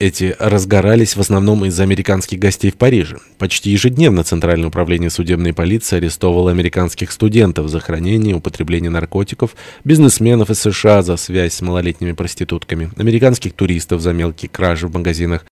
эти разгорались в основном из-за американских гостей в Париже. Почти ежедневно Центральное управление судебной полиции арестовывало американских студентов за хранение и употребление наркотиков, бизнесменов из США за связь с малолетними проститутками, американских туристов за мелкие кражи в магазинах,